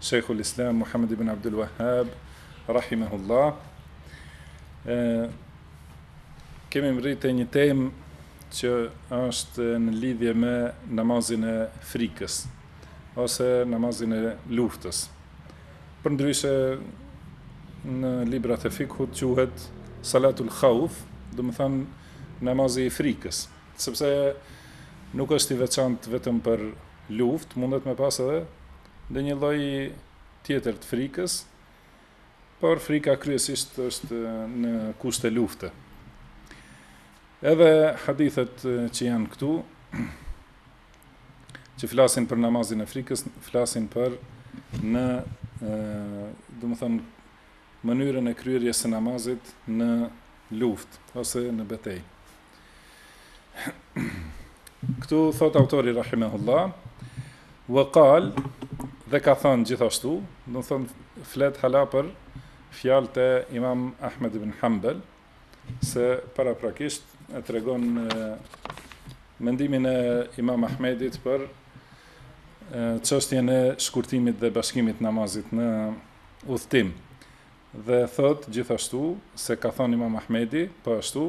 Shejhul Islam Muhammed ibn Abdul Wahhab rahimahullah kemi mbërrit te një temë që është në lidhje me namazin e frikës ose namazin e luftës. Përndryshe në librat e fikhut quhet salatul khauf, domethënë namazi i frikës. Sepse nuk është i veçantë vetëm për luftë, mundet me pas edhe ndonjë lloj tjetër të frikës, por frika kryesisht është në kushte lufte. Edhe hadithet që janë këtu, që flasin për namazin e frikës, flasin për në, domethënë, mënyrën e kryerjes së namazit në luftë, ose në betejë. Këtu thot autori rahimehullah, "Wa qal" dhe ka thënë gjithashtu, domethënë flet hala për fjalë të Imam Ahmed ibn Hanbal se paraprakisht e tregon mendimin e Imam Ahmedit për çështjen e shkurtimit dhe bashkimit namazit në udhtim. Dhe thot gjithashtu se ka thënë Imam Ahmedi, po ashtu,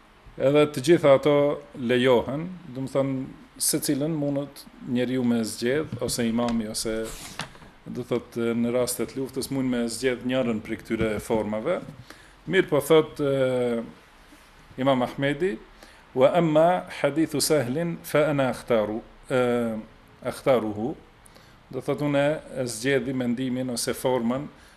Edhe të gjitha ato lejohen, domethënë secilën mundet njeriu me zgjedh ose imami ose do thot në raste të luftës mund me zgjedh njërën prej këtyre formave. Mirëpo thot e, Imam Ahmedi, "Wa amma hadithu Sahlin fa ana akhtaru e, akhtaruhu." Do thot unë e zgjedhi mendimin ose formën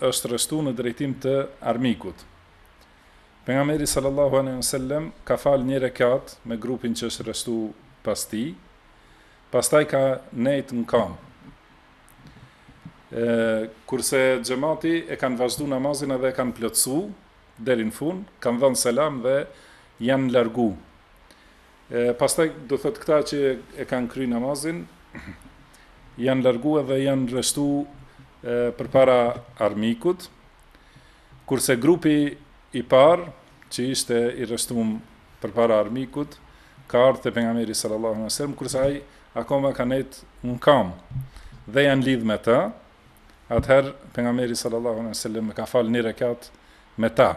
është rreshtu në drejtim të armikut. Pejgamberi sallallahu alejhi ve sellem ka fal një rekat me grupin që është rreshtu pas tij. Pastaj ka nejt në kam. Ë kurse xhemati e kanë vazhdu namazin edhe e kanë plotësu deri në fund, kanë dhënë selam dhe janë largu. E, pastaj, do thotë këta që e kanë kry namazin, janë largu edhe janë rreshtu përpara armikut, kurse grupi i parë, që ishte i rreshtum përpara armikut, ka ardhë te Pejgamberi sallallahu alejhi ve sellem, kurse ai, akoma ka nejt në kam, dhe janë lidhë me të, atëherë Pejgamberi sallallahu alejhi ve sellem, ka falë një rekat, me ta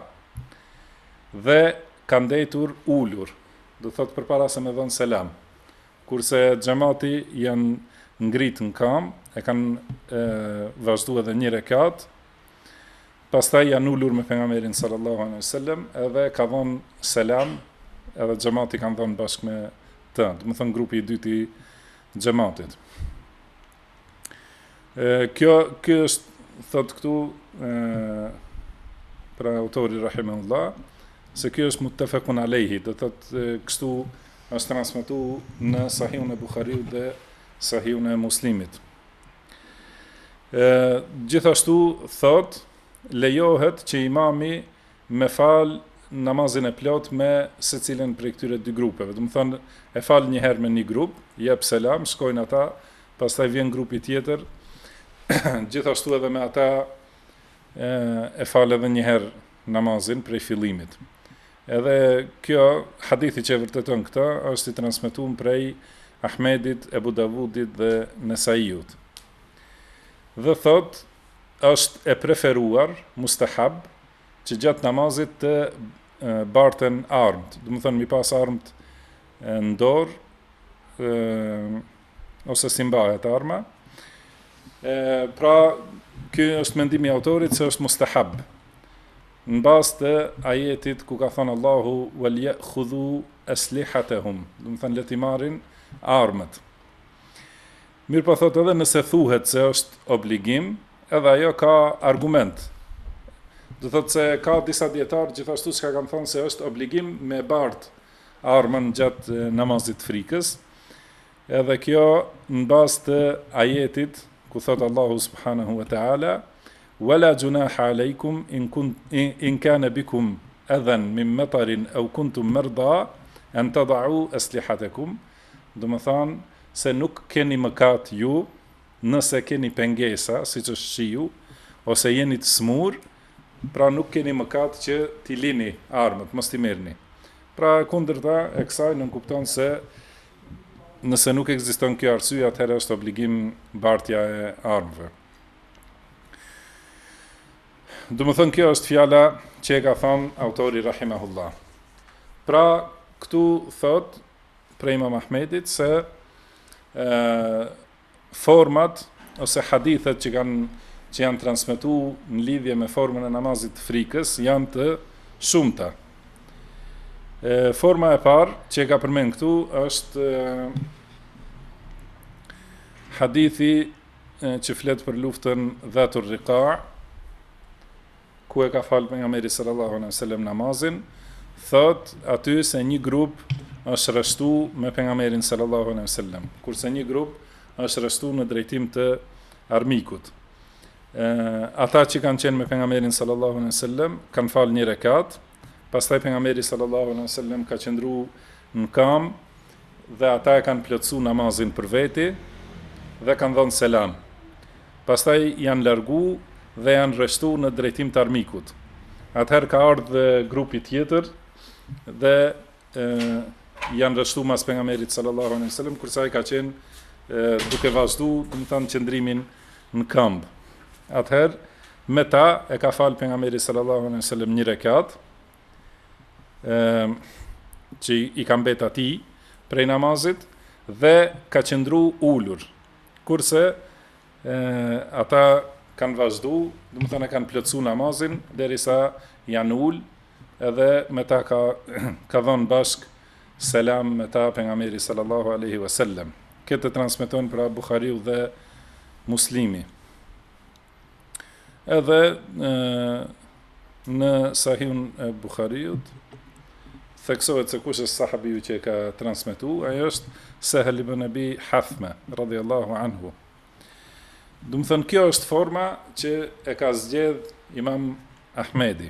dhe ka ndejtur ulur do të thotë përpara se me dhënë selam kurse xhemati janë ngrit në kam e kanë vazhdu edhe një rekat pastaj janë ulur me Pejgamberin sallallahu alaihi wasallam edhe ka dhënë selam edhe xhemati kanë dhënë bashkë me të domethënë grupi i dytë i xhematit Kjo, kjo është, thot këtu, pra autori Rahimahullah, se kjo është muttefekun alejhi, do thot kështu është transmitu në sahihun e Buhariut dhe sahihun e Muslimit. Gjithashtu, thot, lejohet që imami me falë namazin e plotë me secilin prej këtyre dy grupeve, domethënë e fal një herë me një grup, jep selam, shkojnë ata, pastaj vjen grupi tjetër, gjithashtu edhe me ata e, e fal edhe një herë namazin prej fillimit. Edhe kjo hadithi që e vërteton këtë është i transmetun prej Ahmedit, Ebu Davudit dhe Nesaiut. Dhe thot është e preferuar mustahab që gjatë namazit të barten armët, domethënë m'i pas armët në dorë, ose si mbahet arma, e, pra kjo është mendimi autorit se është mustahab, në bazë të ajetit ku ka thënë Allahu vel je'hudhu eslihatehum, domethënë le t'i marrin armët. Mirëpo thotë edhe nëse thuhet se është obligim, edhe ajo ka argument. Do thotë se ka disa dijetarë gjithashtu që kanë thënë se është obligim me bart armën gjatë namazit frikës. Edhe kjo në bazë të ajetit ku thotë Allahu subhanahu wa taala wala junaha alaykum in kun in kana bikum adhan min matarin aw kuntum marda an tad'u aslihatakum Domethënë se nuk keni mëkat ju nëse keni pengesa, siç është shiu, ose jeni të smurë, pra nuk keni mëkat që t'i lini armët, mos t'i merrni. Pra e kundërta e kësaj nënkupton se nëse nuk ekziston kjo arsye, atëherë është obligim bartja e armëve. Domethënë kjo është fjala që e ka thënë autori Rahimahullah. Pra, këtu thot, prej Imam Ahmedit se e, format ose hadithet që kanë që janë transmetu në lidhje me formën e namazit të frikës janë të shumta. E, forma e parë që e ka përmend këtu është e, hadithi e, që flet për luftën Dhatur Riqa, ku e ka falë pejgamberi sallallahu alejhi ve sellem namazin thot aty se një grup është rreshtu me pejgamberin sallallahu alejhi ve sellem kurse një grup është rreshtu në drejtim të armikut ë ata që kanë qenë me pejgamberin sallallahu alejhi ve sellem kanë falë një rekat pastaj pejgamberi sallallahu alejhi ve sellem ka qëndru në kam dhe ata e kanë plotësu namazin për veti dhe kanë dhënë selam. Pastaj janë largu dhe janë rreshtu në drejtim të armikut. Atëherë ka ardhë grupi tjetër dhe e, janë rreshtu mas pejgamberit sallallahu alejhi ve sellem, kurse ai ka qenë e, duke vazhdu, domethanë qëndrimin në këmbë. Atëherë, me ta e ka falë pejgamberi sallallahu alejhi ve sellem një rekat, ë që i ka mbet atij prej namazit dhe ka qëndru ulur. Kurse ë ata kanë vazhdu, domethënë e kanë plotësu namazin, derisa janë ul, edhe me ta ka, ka dhënë bashkë selam me ta pejgamberi sallallahu alejhi ve sellem. Këtë e transmetojnë pra Buhariu dhe Muslimi. Edhe e, në Sahihun e Buhariut theksohet se kush është sahabiu që e ka transmetu, ai është Sehl ibn Ebi Hathme radhiyallahu anhu. Domethënë kjo është forma që e ka zgjedh Imam Ahmedi.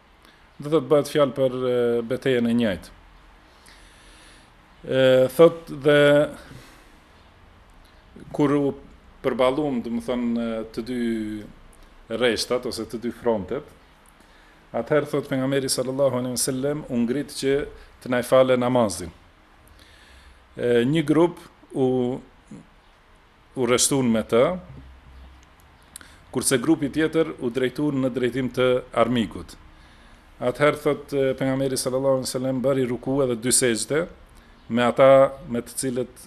Dhe thot bëhet fjalë për betejën e njëjtë. Ë thot dhe kur u përballum, domethënë të dy rreshtat ose të dy frontet, atëherë thot pejgamberi sallallahu alejhi ve sellem u ngrit që të na i falë namazin. Ë një grup u u rreshtun me të, kurse grupi tjetër u drejtun në drejtim të armikut. Atëherë thot pejgamberi sallallahu alaihi wasallam bëri ruku edhe dy sexhde me ata me të cilët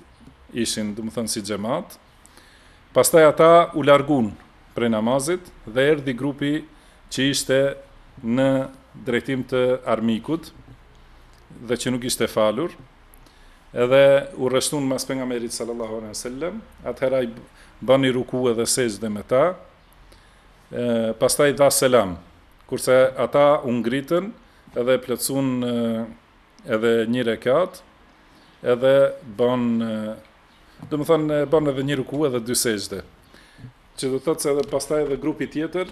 ishin, domethënë si xhemat. Pastaj ata u largun prej namazit dhe erdhi grupi që ishte në drejtim të armikut dhe që nuk ishte falur. edhe u rreshtun mas pejgamberit sallallahu alaihi wasallam, atëherë ai bani ruku edhe sexhde me ta. Ë pastaj dha selam, kurse ata u ngritën edhe plotësun edhe një rekat, edhe ban domethënë ban edhe një ruku edhe dy sexhde. Që do të thotë se edhe pastaj edhe grupi tjetër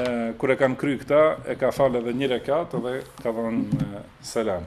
ë kur e kanë kry këta e ka falë edhe një rekat edhe ka dhënë selam.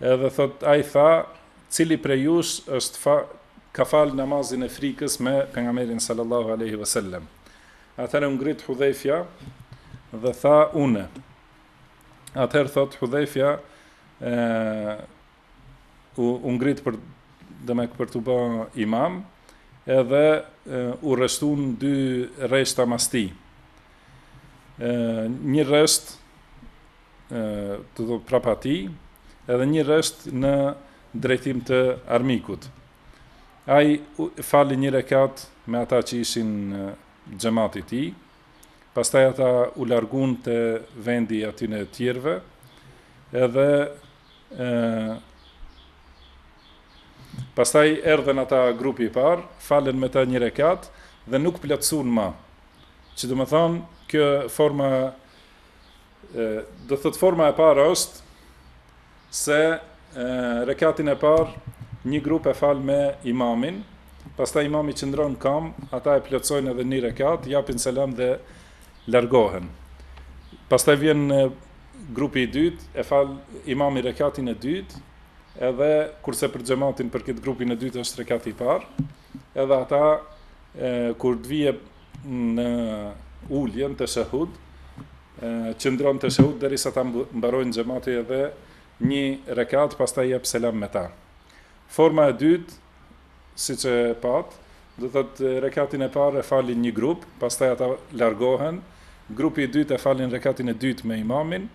Edhe thotë ai tha, Cili prej jush është fa, ka falë namazin e frikës me Pejgamberin sallallahu alaihi wasallam? Atëherë u ngrit Hudhejfja dhe tha unë. Atëherë thotë Hudhejfja ë u, u ngrit për dëmek për t'u bë imam, edhe u rreshtun dy rreshta mas tij. Ë një rresht të thotë prapa tij, edhe një rresht në drejtim të armikut. Ai fali një rekat me ata që ishin xhamati i tij. Pastaj ata u larguan te vendi i atyne tjerëve. Edhe ë Pastaj erdhën ata grupi i parë, falen me ta një rekat dhe nuk plotësuan më. Që domethanë, kjo forma Do thot forma e parë është se rekatin e parë një grup e fal me imamin, pastaj imami qëndron kam, ata e plotësojnë edhe një rekat, japin selam dhe largohen. Pastaj vjen grupi i dytë, e fal imami rekatin e dytë, edhe kurse për xhamatin për këtë grupin e dytë është rekati i parë. Edhe ata kur të vije në uljen teshehud, qëndron teshehud derisa ta mbarojnë xhemati edhe një rekat, pastaj jep selam me ta. Forma e dytë, siç e patë, do thotë rekatin e parë e falin një grup, pastaj ata largohen, grupi i dytë e falin rekatin e dytë me imamin,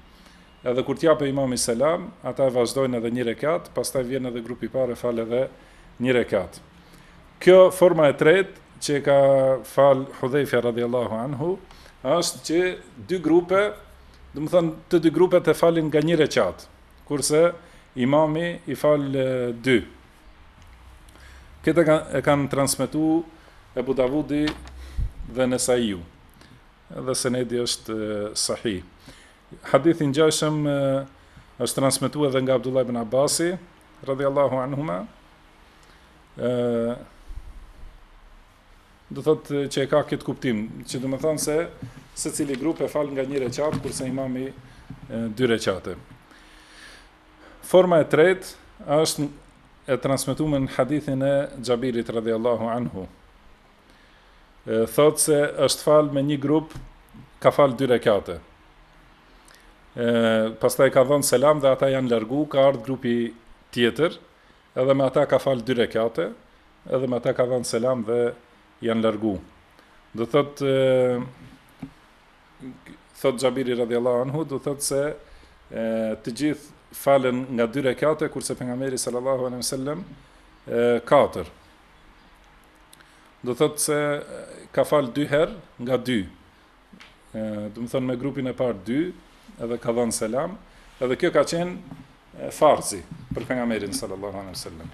Edhe kur të jape imami selam, ata e vazhdojnë edhe një rekat, pastaj vjen edhe grupi i parë e fal edhe një rekat. Kjo forma e tretë që e ka fal Hudhejfja radiallahu anhu, është që dy grupe, domethënë të dy grupet e falin nga një rekat, kurse imami i fal dy. Këtë e kanë transmetu Ebu Davudi dhe Nesaiu, dhe senedi është sahih. Hadith i ngjashëm është transmetuar edhe nga Abdullah ibn Abbasi radhiyallahu anhuma. ë Do thotë që e ka këtë kuptim, që domethënë se secili grup e fal nga një rekat kurse imami dy rekate. Forma e tretë është e transmetuar në hadithin e Xhabirit radhiyallahu anhu. thotë se është falë me një grup, ka falë dy rekate. Pastaj ka dhënë selam dhe ata janë largu, ka ardhë grupi tjetër, edhe me ata ka falë dy rekate, edhe me ata ka dhënë selam dhe janë largu. Do thotë, thotë Xhabiri radiallahu anhu, do thotë se të gjithë falen nga dy rekate, kurse pejgamberi sallallahu alejhi ve sellem, katër. Do thotë se ka fal dy herë nga dy. Ë, domethonë me grupin e parë dy, edhe ka dhënë selam, edhe kjo ka qenë farzi për pejgamberin sallallahu alaihi wasallam.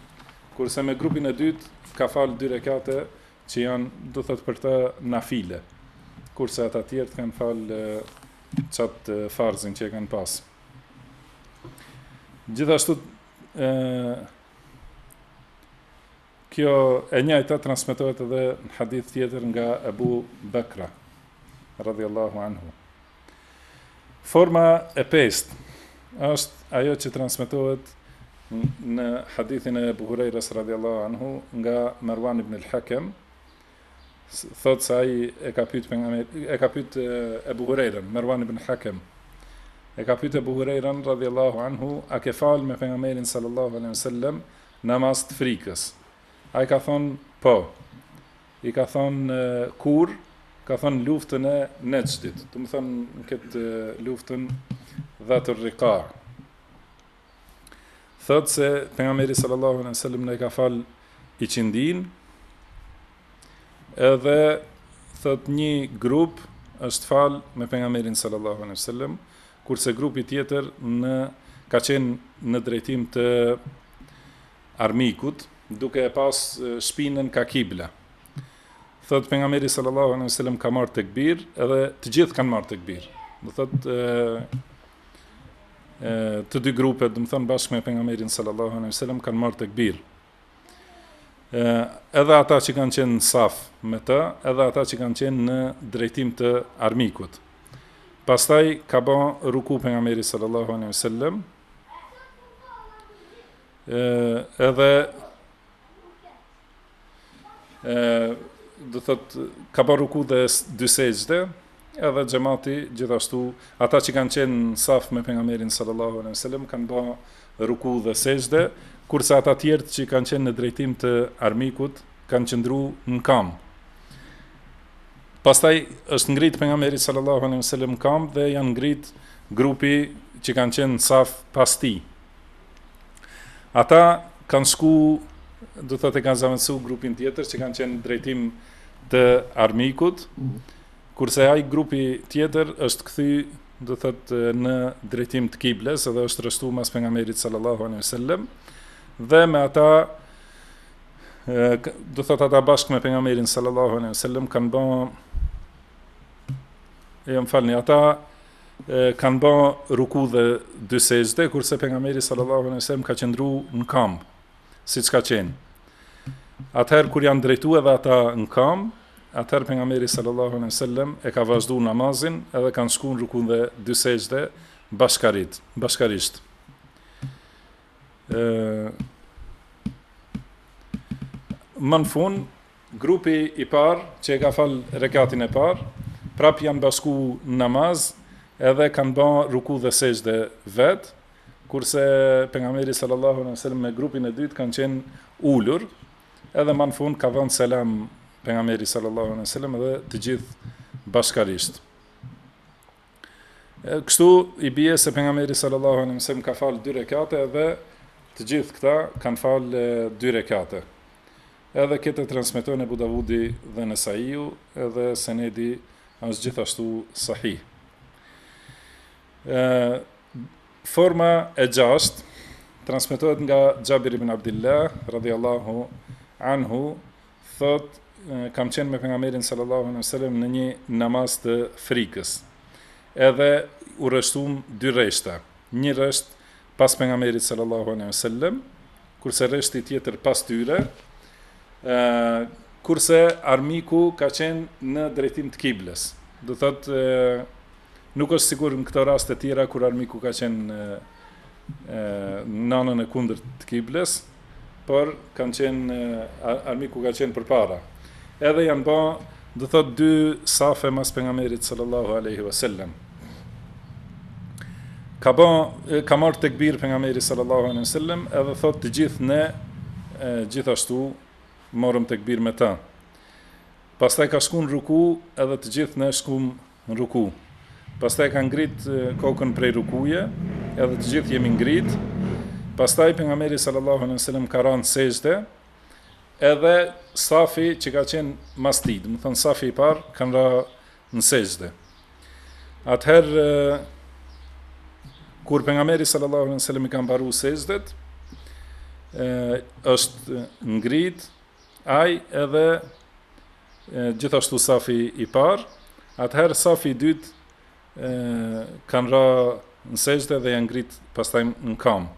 Kurse me grupin e dytë ka fal dy rekate që janë, do thotë për të nafile. Kurse ata tjerët kanë fal qat farzin që e kanë pas. Gjithashtu ë Kjo e njëjta transmetohet edhe në hadith tjetër nga Ebu Bekra, radhjallahu anhu. Forma e pest është ajo që transmetohet në hadithin e Ebu Hurejres, radhjallahu anhu, nga Merwan ibn al-Hakem, thot se ai e ka pyet pejgamberin e ka pyet Abu Hurajran Marwan ibn Hakem e ka pyet Abu Hurajran radhiyallahu anhu a ke fal me pejgamberin sallallahu alaihi wasallam Namaz të frikës. Ai ka thonë, Po. I ka thonë, Kur? Ka thonë, Luftën e Nexhdit. Domethonë në këtë luftën Dhatur Riqa. Thotë se pejgamberi sallallahu alejhi ve sellem e ka fal iqindinë. Edhe thot një grup është fal me pejgamberin sallallahu alejhi ve sellem kurse grupi tjetër ka qenë në drejtim të armikut, duke e pas shpinën ka kibla. Thot pejgamberi sallallahu alaihi wasallam ka marrë tekbir, edhe të gjithë kanë marrë tekbir. Do thot e, e, të dy grupet, domethonë bashkë me pejgamberin sallallahu alaihi wasallam kanë marrë tekbir. edhe ata që kanë qenë në saf me të, edhe ata që kanë qenë në drejtim të armikut. Pastaj ka ba ruku pejgamberi sallallahu alejhi ve sellem, edhe do thot, ka ba ruku dhe dy sexhde, Edhe xhemati gjithashtu, ata që kanë qenë në saf me Pejgamberin sallallahu alejhi ve sellem kanë ba ruku dhe sexhde, kurse ata tjerët që kanë qenë në drejtim të armikut kanë qëndru në kam. Pastaj është ngrit pejgamberi sallallahu alejhi ve sellem në kam dhe janë ngrit grupi që kanë qenë në saf pas tij. Ata kanë shku, do të thotë kanë zëvendësu grupin tjetër që kanë qenë në drejtim të armikut. Kurse ai grupi tjetër është kthy, do thotë në drejtim të kiblës dhe është rreshtu mas pejgamberit sallallahu alaihi wasallam dhe me ata do thot ata bashkë me pejgamberin sallallahu alaihi wasallam kanë ba jo më falni ata kanë ba ruku dhe dy sexhde kurse pejgamberi sallallahu alaihi wasallam ka qëndru në kamb siç ka qenë atëherë kur janë drejtu edhe ata në kamb Atëherë pejgamberi sallallahu alejhi ve sellem e ka vazhdu namazin edhe kanë shku në ruku dhe dy sexhde bashkarit, bashkarisht. Ëh Ma në fund, grupi i parë që e ka fal rekatin e parë, prap janë bashku në namaz, edhe kanë ba ruku dhe sexhde vet, kurse pejgamberi sallallahu alejhi ve sellem me grupin e dytë kanë qenë ulur, Edhe ma në fund ka dhënë selam pejgamberi sallallahu alejhi ve sellem dhe të gjithë bashkarisht. E, kështu i bie se pejgamberi sallallahu alejhi ve sellem ka fal dy rekate edhe të gjithë këta kanë fal dy rekate. Edhe këtë e transmetojnë Ebu Davudi dhe Nesaiu, edhe senedi është gjithashtu sahih. Ë Forma e gjashtë, transmetohet nga Xhabir ibn Abdillah radhiyallahu anhu, thotë, kam qenë me pejgamberin sallallahu alaihi wasallam në një namaz të frikës. Edhe u rreshtum dy rreshta, një rresht pas pejgamberit sallallahu alaihi wasallam, kurse rreshti tjetër pas tyre, ë kurse armiku ka qenë në drejtim të kiblës. Do thotë Nuk është sikur në këto raste tjera kur armiku ka qenë në anën e kundërt të kiblës, por kanë qenë, armiku ka qenë përpara. Edhe janë ba, do thot dy safe mas pejgamberit sallallahu aleyhi vësallem. Ka, ba, ka marrë tekbir pejgamberi sallallahu aleyhi vësallem, edhe thot të gjithë ne, gjithashtu, morëm tekbir me ta. Pastaj ka shku në ruku edhe të gjithë ne shkum Në ruku. Pastaj ka ngrit kokën prej rukuje, edhe të gjithë jemi ngrit. Pastaj pejgamberi sallallahu alejhi ve sellem ka ra në sexhde, edhe safi që ka qenë mas tij, me thonë safi i parë kanë ra në sexhde. Atëherë kur pejgamberi sallallahu alejhi ve sellem i ka mbaru sexhdet, është ngrit ai edhe gjithashtu safi i parë, atëherë safi i dytë kanë ra në sexhde dhe janë ngrit pastaj në kam.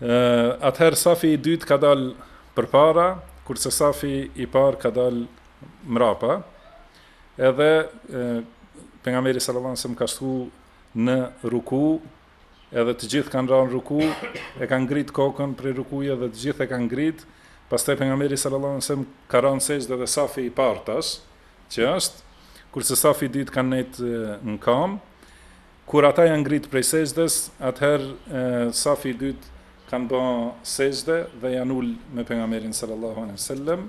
Atëherë safi i dytë ka dalë përpara, kurse safi i parë ka dalë mrapa, edhe pejgamberi sallallahu alajhi wasallam ka shku në ruku edhe të gjithë kanë ra në ruku, e kanë ngrit kokën prej rukuje dhe të gjithë e kanë ngrit, pastaj pejgamberi sallallahu alajhi wasallam ka ra në sexhde dhe safi i parë tash, që është kurse safi i dytë kanë nejt në kam. Kur ata janë ngrit prej sexhdes, atëherë safi i dytë kanë bë sexhde dhe janë ul me pejgamberin sallallahu alajhi wasallam.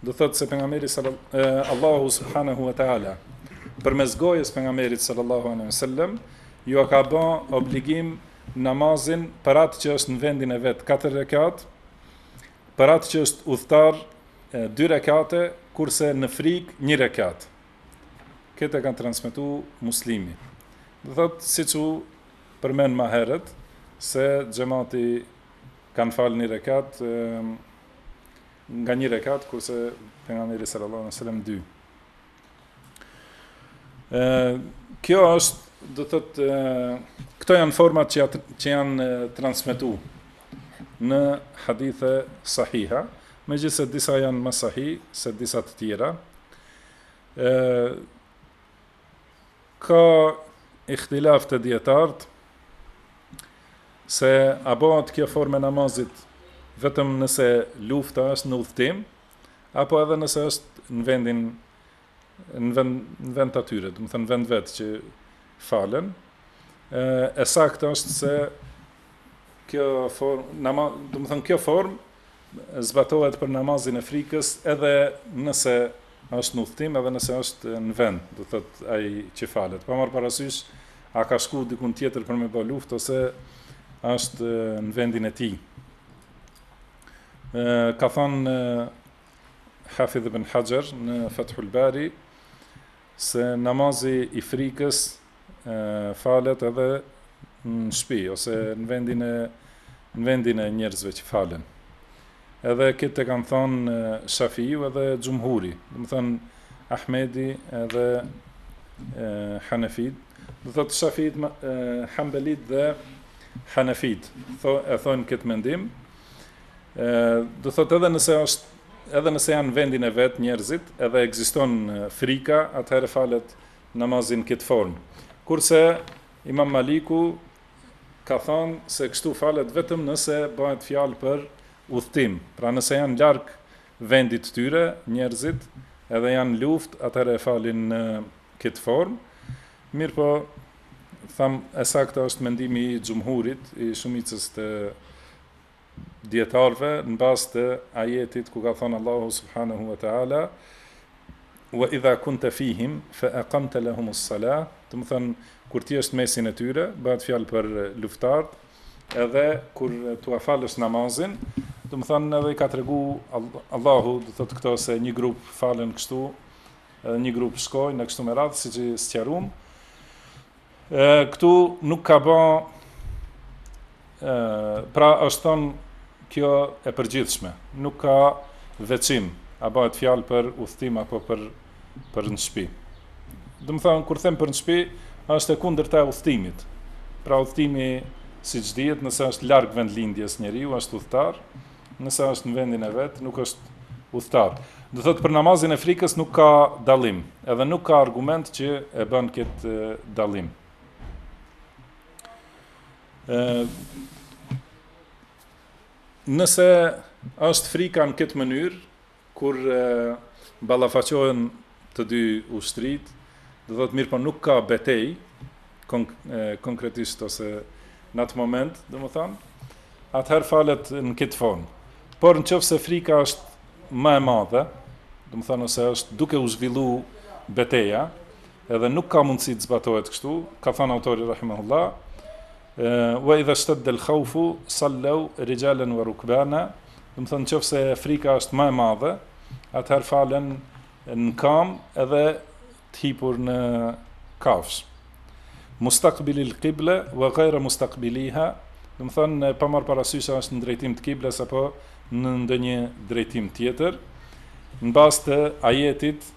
Do thotë se pejgamberi sallallahu Allahu subhanahu wa taala përmes gojës pejgamberit sallallahu alaihi wasallam ju ka bë obligim namazin për atë që është në vendin e vet 4 rekat, për atë që është udhtar 2 rekate, kurse në frik 1 rekat. Këtë e ka transmetu Muslimi. Do thotë siç u përmend ma herët se xhemati kanë falë 1 rekat, Nga një rekat, kurse pejgamberi sallallahu alejhi ve sellem dy. Ë kjo është, do thotë, këto janë format që që janë transmetu në hadithe sahiha, megjithëse disa janë ma sahi se disa të tjera. Ë Ka ihtilaf te dijetart se a bëhet kjo formë e namazit vetëm nëse lufta është në udhëtim apo edhe nëse është në vendin në vend në vend të atyre, domethanë vend vet që falen. Ë e saktë është se kjo formë namaz, domethanë kjo formë Zbatohet për namazin e frikës edhe nëse është në udhëtim edhe nëse është në vend, do thotë ai që falet. Pa marr parasysh a ka shku dikun tjetër për me bë luftë ose është në vendin e tij. Ë ka thanë Hafidh ibn Haxher në Fethul Bari Se namazi i frikës falet edhe në shpi ose në vendin e në vendin e njerëzve që falen. Edhe këtë e kanë thonë Shafiu edhe Xhumhuri, domethonë Ahmedi edhe Hanefit, do thotë Shafit, Hanbelit dhe Hanefit, e thonë këtë mendim. Ë do thotë edhe nëse është Edhe nëse janë në vendin e vet njerëzit edhe ekziston frika atëherë falet namazi në këtë formë. Kurse Imam Maliku ka thënë se kështu falet vetëm nëse bëhet fjalë për udhëtim. Pra nëse janë larg vendit të tyre njerëzit edhe janë në luftë atëherë e falin në këtë formë. Mirëpo thamë e saktë është mendimi i xhumhurit, i shumicës të dijetarëve në bazë të ajetit ku ka thënë Allahu subhanahu wa taala wa idha kunta fihim fa aqamta lahum as-salah domethënë kur ti je në mesin e tyre bëhet fjalë për luftartë edhe kur t'ua falësh namazin domethënë edhe i ka tregu Allahu do thotë këto se një grup falen kështu edhe një grup shkojnë e kështu me radhë siç e sqaruam Këtu nuk ka ba, pra është thonë kjo e përgjithshme, nuk ka veçim, a bëhet fjalë për udhtim apo për, për në shpi. Domethonë, kur them për në shpi, është e kundërta e udhtimit. Pra udhtimi, siç dihet, nëse është larg vendlindjes njeriu, është udhtar, Nëse është në vendin e vet, nuk është udhëtar. Do thotë për namazin e frikës nuk ka dallim, edhe nuk ka argument që e bën këtë dallim. Ë Nëse është frika në këtë mënyrë, Kur ballafaqohen të dy ushtritë, do thotë mirëpo nuk ka betejë konkretisht ose në atë moment, domethanë, atëherë falet në këtë formë. Por në qoftë se frika është ma e madhe, domethanë ose është duke u zhvillu beteja, Edhe nuk ka mundësi të zbatohet kështu, ka thënë autori rahimahullah, wa idha shtadda al-khawfu sallu rijalan wa rukbana, domethënë nëse frika është më e madhe, atëherë falen në kam edhe të hipur në kafshë. Mustaqbili al-qibla wa ghayra mustaqbiliha, domethënë pa marrë parasysh a është në drejtim të kibles apo në ndonjë drejtim tjetër, në bazë të ajetit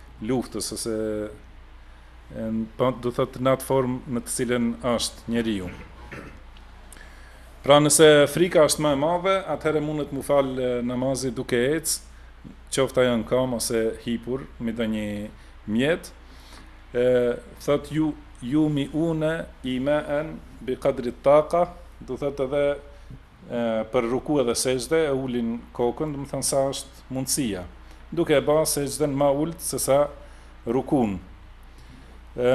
luftës ose do thotë në atë formë në të cilën është njeriu. Pra nëse frika është më e madhe, atëherë mundet me u fal namazi duke ec, qoftë ai në kam ose hipur me ndonjë mjet. Ë thotë ju jumiune imaen bi qadri taqa, do thotë edhe për ruku edhe sexhde e ulin kokën, domethënë sa është mundësia, duke e ba sexhden ma ulët se sa rukun. E,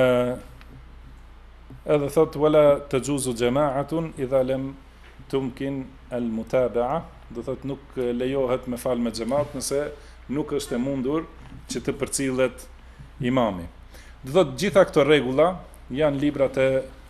edhe thot, wala të xhuzu xhemaatun, idha lem tumkin el mutabaa, do thot nuk lejohet me falë me xhemat, nëse nuk është e mundur që të përcilet imami. Do thot, gjitha këto rregulla janë librat e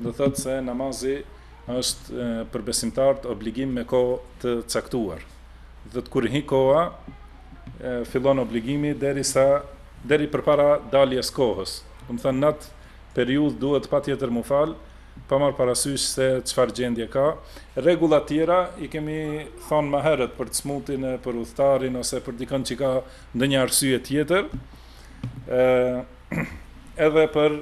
Do thotë se namazi është për besimtarët obligim me kohë të caktuar. Do thotë kur hi koha fillon obligimi deri sa deri përpara daljes kohës. Do të thotë n'at periudhë duhet patjetër mu fal, pa marr parasysh se çfarë gjendje ka. Rregulla të tjera i kemi thënë më herët për smutin e për udhëtarin ose për dikën që ka ndonjë arsye tjetër. Ë edhe për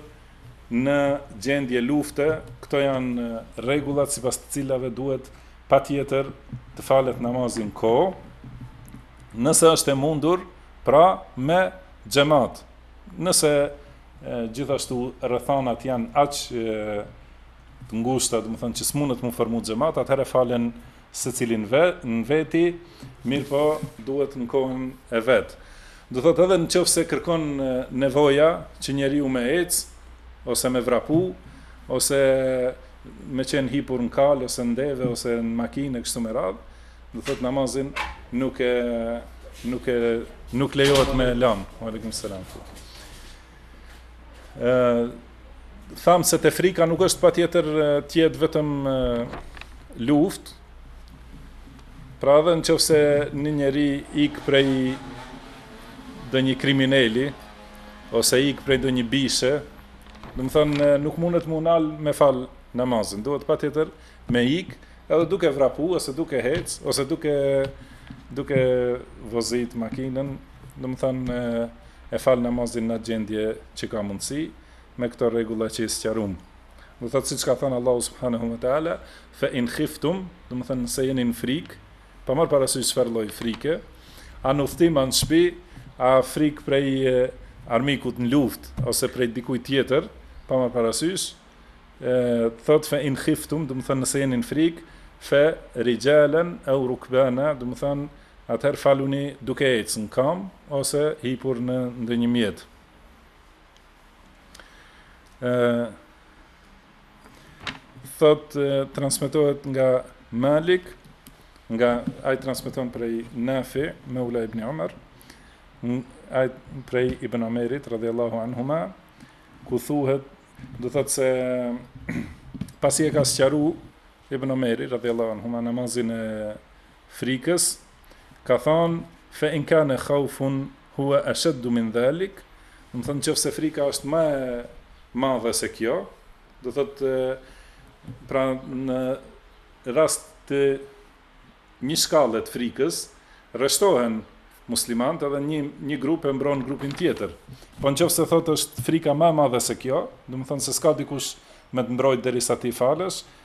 në gjendje lufte, këto janë rregullat sipas të cilave duhet patjetër të falet namazi në kohë. Nëse është e mundur, pra me xhemat. Nëse e, gjithashtu rrethanat janë aq të ngushta, domethënë që s'mundet m'u formu xhemat, atëherë falen secili në ve, në veti, mirëpo duhet në kohën e vet. Do thotë edhe në qoftë se kërkon nevoja që njeriu me ec ose me vrapu ose me qenë hipur në kal ose në deve ose në makinë e kështu me radh, do thotë namazin nuk e nuk e nuk lejohet me lan. Aleikum selam. Ë thamë se te frika nuk është patjetër të jetë vetëm luftë. Pra edhe në qoftë se një njeri ik prej donjë krimineli, ose ik prej donjë bishe, domethënë nuk mundet m'u nalë me falë namazin, duhet patjetër me ik, edhe duke vrapu, ose duke hec, ose duke, duke vozit makinën, domethënë e fal namazin n'at gjendje që ka mundësi me këto rregulla që i sqaruam do thot siç ka thënë Allahu subhanahu wa taala fa in khiftum domethënë nëse jeni në frikë pa marr parasysh çfarë lloj frike a në udhtim a në shtëpi a frikë prej armikut në luftë ose prej dikujt tjetër pa marr parasysh thot fa in khiftum domethënë nëse jeni në frikë fa rijalan aw rukbana domethënë atëherë faluni duke ecë në këmbë ose hipur në ndonjë mjet. e thot transmetohet nga Malik nga ai transmeton prej Nafi meula ibn Umar, ai prej Ibn Omerit radhiyallahu anhuma ku thuhet do thot se pasi e ka sqaru Ibn Omeri radhiyallahu anhuma namazin e frikës, ka thon, Fe in kana khaufun huwa ashaddu min dhalik, domethon në qoftë se frika është ma e madhe se kjo, do thotë pra në rast të një shkalle të frikës, rreshtohen muslimanët edhe një një grup e mbron grupin tjetër. Po në qoftë se thotë është frika ma e madhe se kjo, domethonë se s'ka dikush me të mbrojtë derisa ti falësh,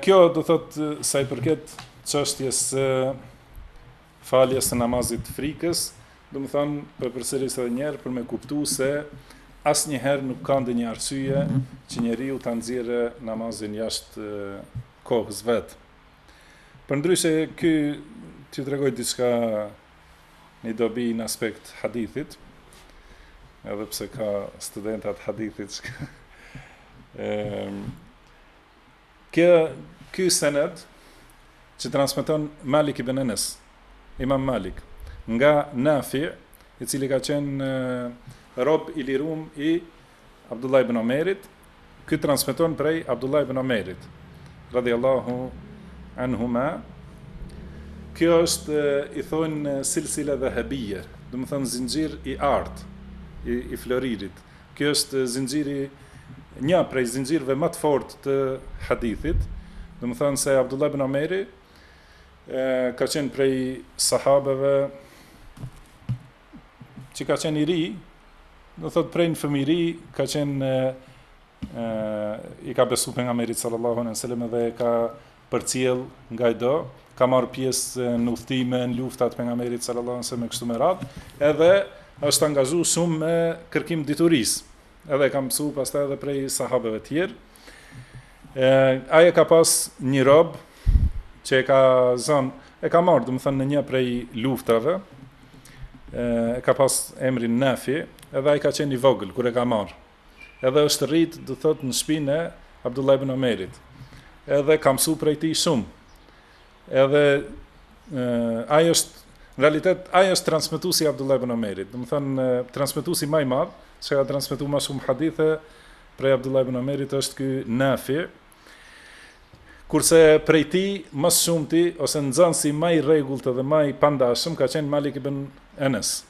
Kjo do thot sa i përket çështjes së faljes së namazit të frikës, domethonë po e përsëris edhe njëherë për me kuptu se asnjëherë nuk ka ndonjë arsye që njeriu ta nxjerrë namazin jashtë kohës vet. Përndryshe, t'ju tregoj diçka një dobi në aspekt të hadithit, edhe pse ka studenta të hadithit që... Kjo ky sened që transmeton Malik ibn Anas, Imam Malik, nga Nafi, i cili ka qenë rob i lirum i Abdullah ibn Omerit, ky transmeton prej Abdullah ibn Omerit, radhiyallahu anhuma. Kjo është i thojnë silsila dhehebije, domethanë zinxhir i artë i, i floririt, Kjo është zinxhiri një prej zinxhirëve ma të fortë të hadithit, domethonë se Abdullah ibn Omeri ka qenë prej sahabeve që ka qenë i ri, do thotë prej në fëmijëri ka qenë e, i ka besu pejgamberit sallallahu alejhi ve sel-lem dhe ka përcjell ngado, ka marrë pjesë në udhëtime, në lufta të pejgamberit sallallahu alajhi wasallam e kështu me radhë, edhe është angazhu shumë me kërkim diturisë. Edhe ka mësu pastaj edhe prej sahabeve të tjerë. Ai e ka pas një rob që e ka zon, e ka marrë, domethon në një prej luftave. Ë e ka pas emrin Nafi, edhe ai ka qenë i vogël kur e ka marrë. Edhe është rrit, do thotë, në shpinë e Abdullah ibn Omerit. Edhe ka msu prej tij shumë. Edhe ai është në realitet ai është transmetusi i Abdullah ibn Omerit. Domethënë transmetusi ma i madh, se ka transmetu ma shumë hadithe prej Abdullah ibn Omerit është ky Nafi. Kurse prej tij ma s'shumti ose nxansi ma i rregullt dhe ma i pandashëm ka qenë Malik ibn Enes.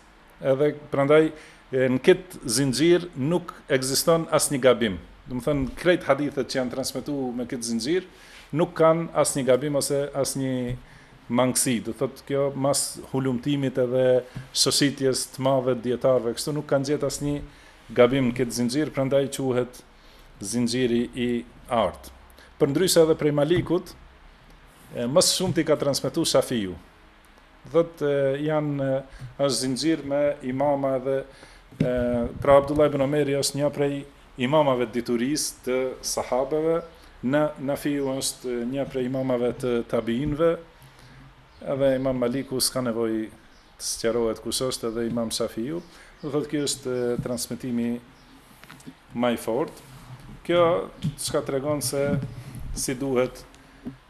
Edhe prandaj në këtë zinxhir nuk ekziston asnjë gabim. Domethënë krejt hadithet që janë transmetu me këtë zinxhir nuk kanë asnjë gabim ose asnjë mangësi. Do thotë kjo mas hulumtimit edhe shoshitjes të madhe të dijetarëve, kështu nuk kanë gjetë asnjë gabim në këtë zinxhir, prandaj quhet zinxhiri i artë. Përndryshe edhe prej Malikut, ma s'shumti ka transmetu Shafiu. Do thotë janë është zinxhir me imama edhe pra Abdullah ibn Omeri është nja prej imamave të diturisë të sahabeve, Nafiu është nja prej imamave të tabiinëve, edhe Imam Maliku s'ka nevojë të sqarohet kush është edhe Imam Shafiu, do thotë kjo është transmetimi ma i fortë. Kjo çka tregon se si duhet